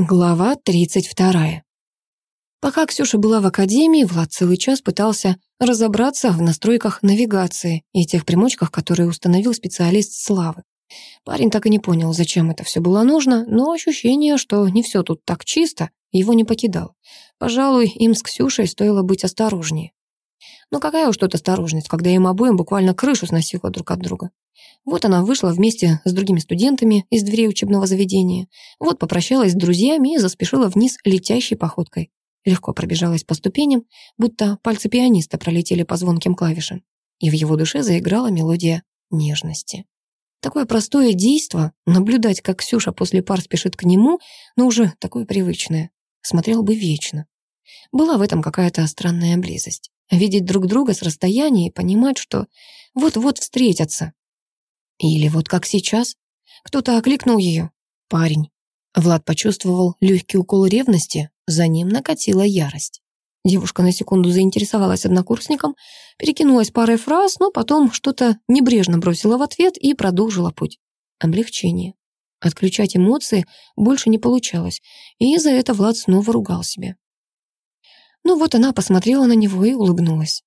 Глава 32. Пока Ксюша была в академии, Влад целый час пытался разобраться в настройках навигации и тех примочках, которые установил специалист Славы. Парень так и не понял, зачем это все было нужно, но ощущение, что не все тут так чисто, его не покидало. Пожалуй, им с Ксюшей стоило быть осторожнее. Но какая уж тут осторожность, когда им обоим буквально крышу сносило друг от друга. Вот она вышла вместе с другими студентами из дверей учебного заведения. Вот попрощалась с друзьями и заспешила вниз летящей походкой. Легко пробежалась по ступеням, будто пальцы пианиста пролетели по звонким клавишам. И в его душе заиграла мелодия нежности. Такое простое действо, наблюдать, как Ксюша после пар спешит к нему, но уже такое привычное, смотрел бы вечно. Была в этом какая-то странная близость. Видеть друг друга с расстояния и понимать, что вот-вот встретятся. Или вот как сейчас. Кто-то окликнул ее. Парень. Влад почувствовал легкий укол ревности, за ним накатила ярость. Девушка на секунду заинтересовалась однокурсником, перекинулась парой фраз, но потом что-то небрежно бросила в ответ и продолжила путь. Облегчение. Отключать эмоции больше не получалось, и за это Влад снова ругал себя. Ну вот она посмотрела на него и улыбнулась.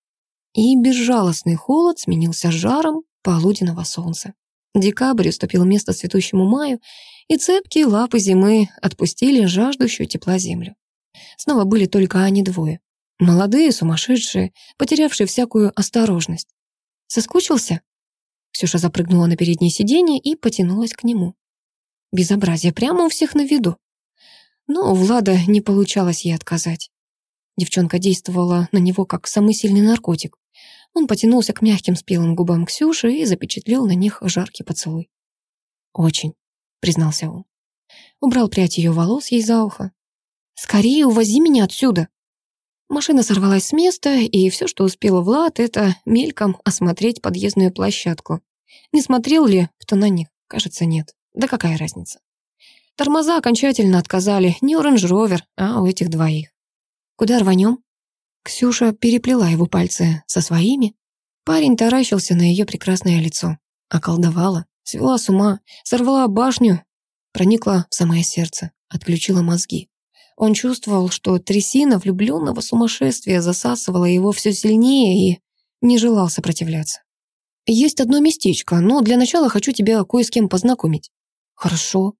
И безжалостный холод сменился жаром полуденного солнца. Декабрь уступил место цветущему маю, и цепкие лапы зимы отпустили жаждущую тепла землю. Снова были только они двое. Молодые, сумасшедшие, потерявшие всякую осторожность. Соскучился? Ксюша запрыгнула на переднее сиденье и потянулась к нему. Безобразие прямо у всех на виду. Но у Влада не получалось ей отказать. Девчонка действовала на него как самый сильный наркотик. Он потянулся к мягким спелым губам Ксюши и запечатлел на них жаркий поцелуй. «Очень», — признался он. Убрал прядь ее волос ей за ухо. «Скорее увози меня отсюда!» Машина сорвалась с места, и все, что успела Влад, это мельком осмотреть подъездную площадку. Не смотрел ли кто на них? Кажется, нет. Да какая разница? Тормоза окончательно отказали не у рейндж-ровер, а у этих двоих. Куда рванем? Ксюша переплела его пальцы со своими. Парень таращился на ее прекрасное лицо. Околдовала, свела с ума, сорвала башню, проникла в самое сердце, отключила мозги. Он чувствовал, что трясина влюбленного сумасшествия засасывала его все сильнее и не желал сопротивляться. «Есть одно местечко, но для начала хочу тебя кое с кем познакомить». «Хорошо».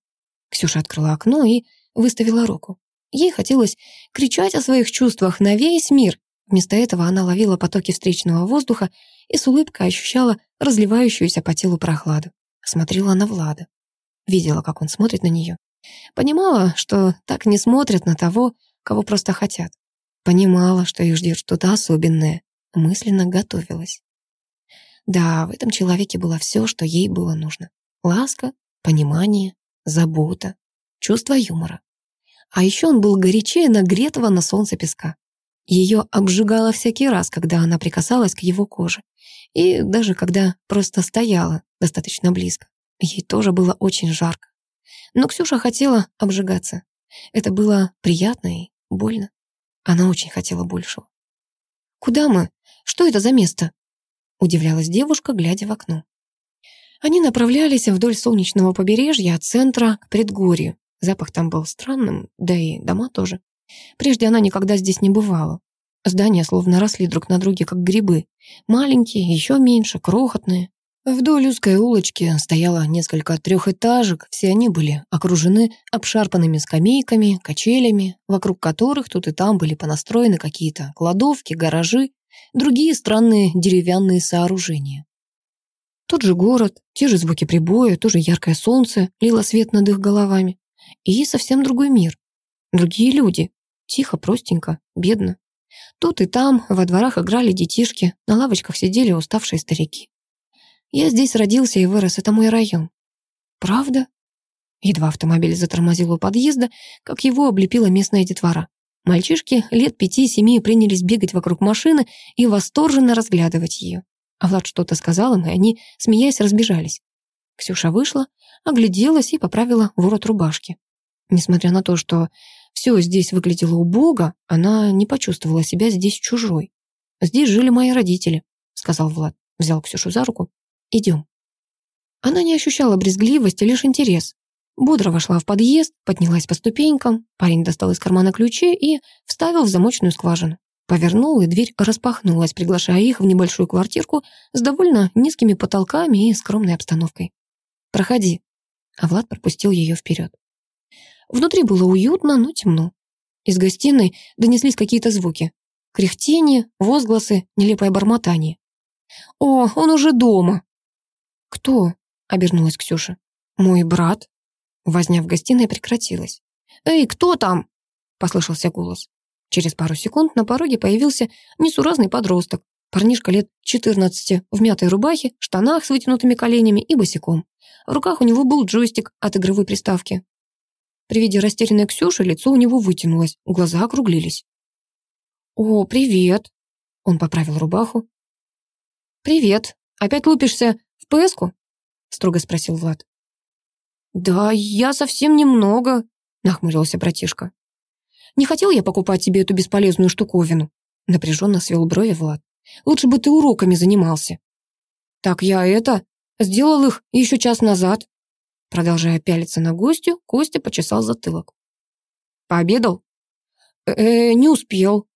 Ксюша открыла окно и выставила руку. Ей хотелось кричать о своих чувствах на весь мир. Вместо этого она ловила потоки встречного воздуха и с улыбкой ощущала разливающуюся по телу прохладу. Смотрела на Влада. Видела, как он смотрит на нее. Понимала, что так не смотрят на того, кого просто хотят. Понимала, что их ждет что-то особенное. Мысленно готовилась. Да, в этом человеке было все, что ей было нужно. Ласка, понимание, забота, чувство юмора. А еще он был горячее нагретого на солнце песка. Ее обжигало всякий раз, когда она прикасалась к его коже. И даже когда просто стояла достаточно близко. Ей тоже было очень жарко. Но Ксюша хотела обжигаться. Это было приятно и больно. Она очень хотела большего. «Куда мы? Что это за место?» Удивлялась девушка, глядя в окно. Они направлялись вдоль солнечного побережья от центра к предгорью. Запах там был странным, да и дома тоже. Прежде она никогда здесь не бывала. Здания словно росли друг на друге, как грибы. Маленькие, еще меньше, крохотные. Вдоль узкой улочки стояло несколько трехэтажек, все они были окружены обшарпанными скамейками, качелями, вокруг которых тут и там были понастроены какие-то кладовки, гаражи, другие странные деревянные сооружения. Тот же город, те же звуки прибоя, тоже яркое солнце лило свет над их головами. И совсем другой мир. Другие люди. Тихо, простенько, бедно. Тут и там во дворах играли детишки, на лавочках сидели уставшие старики. Я здесь родился и вырос, это мой район. Правда? Едва автомобиль затормозил у подъезда, как его облепила местная детвора. Мальчишки лет пяти-семи принялись бегать вокруг машины и восторженно разглядывать ее. А Влад что-то сказал им, и они, смеясь, разбежались. Ксюша вышла, огляделась и поправила ворот рубашки. Несмотря на то, что все здесь выглядело убого, она не почувствовала себя здесь чужой. «Здесь жили мои родители», — сказал Влад. Взял Ксюшу за руку. «Идем». Она не ощущала брезгливости, лишь интерес. бодро вошла в подъезд, поднялась по ступенькам, парень достал из кармана ключи и вставил в замочную скважину. Повернул, и дверь распахнулась, приглашая их в небольшую квартирку с довольно низкими потолками и скромной обстановкой. «Проходи». А Влад пропустил ее вперед. Внутри было уютно, но темно. Из гостиной донеслись какие-то звуки. Кряхтение, возгласы, нелепое бормотание. «О, он уже дома!» «Кто?» — обернулась Ксюша. «Мой брат». Возня в гостиной прекратилась. «Эй, кто там?» — послышался голос. Через пару секунд на пороге появился несуразный подросток. Парнишка лет 14 в мятой рубахе, штанах с вытянутыми коленями и босиком. В руках у него был джойстик от игровой приставки. При виде растерянной Ксюши лицо у него вытянулось, глаза округлились. «О, привет!» Он поправил рубаху. «Привет. Опять лупишься в ПСку?» строго спросил Влад. «Да я совсем немного», нахмурился братишка. «Не хотел я покупать тебе эту бесполезную штуковину», напряженно свел брови Влад. «Лучше бы ты уроками занимался». «Так я это, сделал их еще час назад», Продолжая пялиться на гостю, Костя почесал затылок. «Пообедал?» э, -э не успел».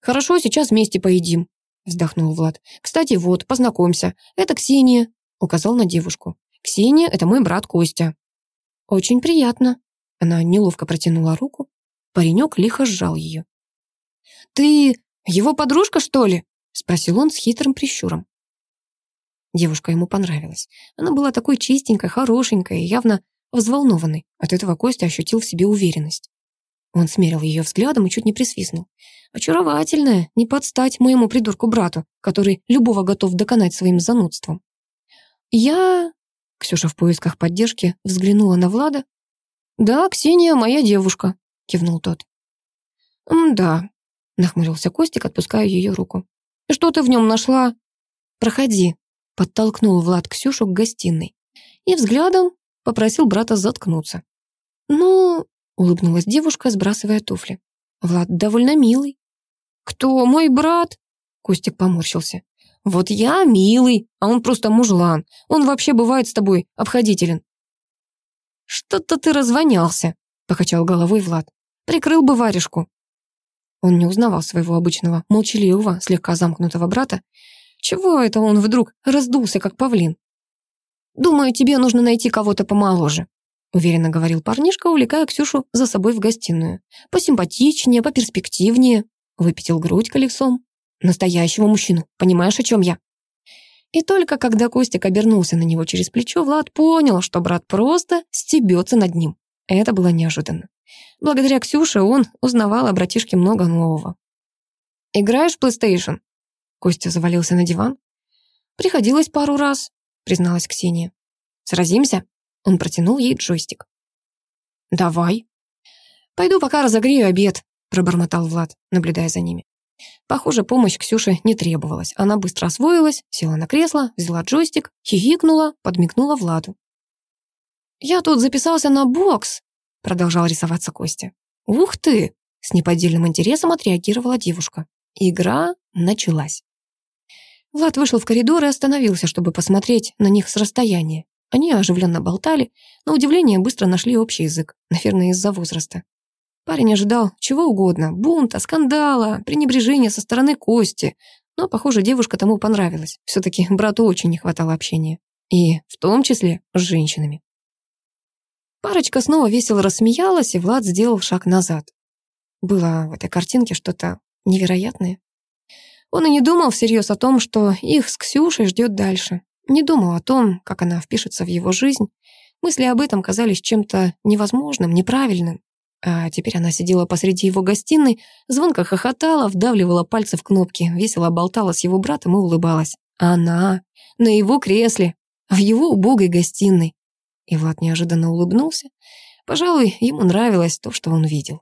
«Хорошо, сейчас вместе поедим», — вздохнул Влад. «Кстати, вот, познакомься. Это Ксения», — указал на девушку. «Ксения — это мой брат Костя». «Очень приятно». Она неловко протянула руку. Паренек лихо сжал ее. «Ты его подружка, что ли?» — спросил он с хитрым прищуром. Девушка ему понравилась. Она была такой чистенькой, хорошенькой и явно взволнованной. От этого Костя ощутил в себе уверенность. Он смерил ее взглядом и чуть не присвистнул. Очаровательная, не подстать моему придурку-брату, который любого готов доконать своим занудством. Я... Ксюша в поисках поддержки взглянула на Влада. «Да, Ксения моя девушка», — кивнул тот. «Да», — нахмурился Костик, отпуская ее руку. «Что ты в нем нашла?» «Проходи», Подтолкнул Влад Ксюшу к гостиной и взглядом попросил брата заткнуться. «Ну...» — улыбнулась девушка, сбрасывая туфли. «Влад довольно милый». «Кто мой брат?» — Костик поморщился. «Вот я милый, а он просто мужлан. Он вообще бывает с тобой обходителен». «Что-то ты развонялся», — покачал головой Влад. «Прикрыл бы варежку». Он не узнавал своего обычного, молчаливого, слегка замкнутого брата чего это он вдруг раздулся, как павлин? «Думаю, тебе нужно найти кого-то помоложе», уверенно говорил парнишка, увлекая Ксюшу за собой в гостиную. «Посимпатичнее, поперспективнее», выпятил грудь колесом. «Настоящего мужчину, понимаешь, о чем я?» И только когда Костик обернулся на него через плечо, Влад понял, что брат просто стебется над ним. Это было неожиданно. Благодаря Ксюше он узнавал о братишке много нового. «Играешь в PlayStation?» Костя завалился на диван. «Приходилось пару раз», — призналась Ксения. «Сразимся?» Он протянул ей джойстик. «Давай». «Пойду пока разогрею обед», — пробормотал Влад, наблюдая за ними. Похоже, помощь Ксюше не требовалась. Она быстро освоилась, села на кресло, взяла джойстик, хихикнула, подмигнула Владу. «Я тут записался на бокс», — продолжал рисоваться Костя. «Ух ты!» — с неподдельным интересом отреагировала девушка. Игра началась. Влад вышел в коридор и остановился, чтобы посмотреть на них с расстояния. Они оживленно болтали, на удивление быстро нашли общий язык, наверное, из-за возраста. Парень ожидал чего угодно, бунта, скандала, пренебрежения со стороны Кости, но, похоже, девушка тому понравилась. Все-таки брату очень не хватало общения. И в том числе с женщинами. Парочка снова весело рассмеялась, и Влад сделал шаг назад. Было в этой картинке что-то невероятное. Он и не думал всерьез о том, что их с Ксюшей ждет дальше. Не думал о том, как она впишется в его жизнь. Мысли об этом казались чем-то невозможным, неправильным. А теперь она сидела посреди его гостиной, звонко хохотала, вдавливала пальцы в кнопки, весело болтала с его братом и улыбалась. Она на его кресле, в его убогой гостиной. И Влад неожиданно улыбнулся. Пожалуй, ему нравилось то, что он видел.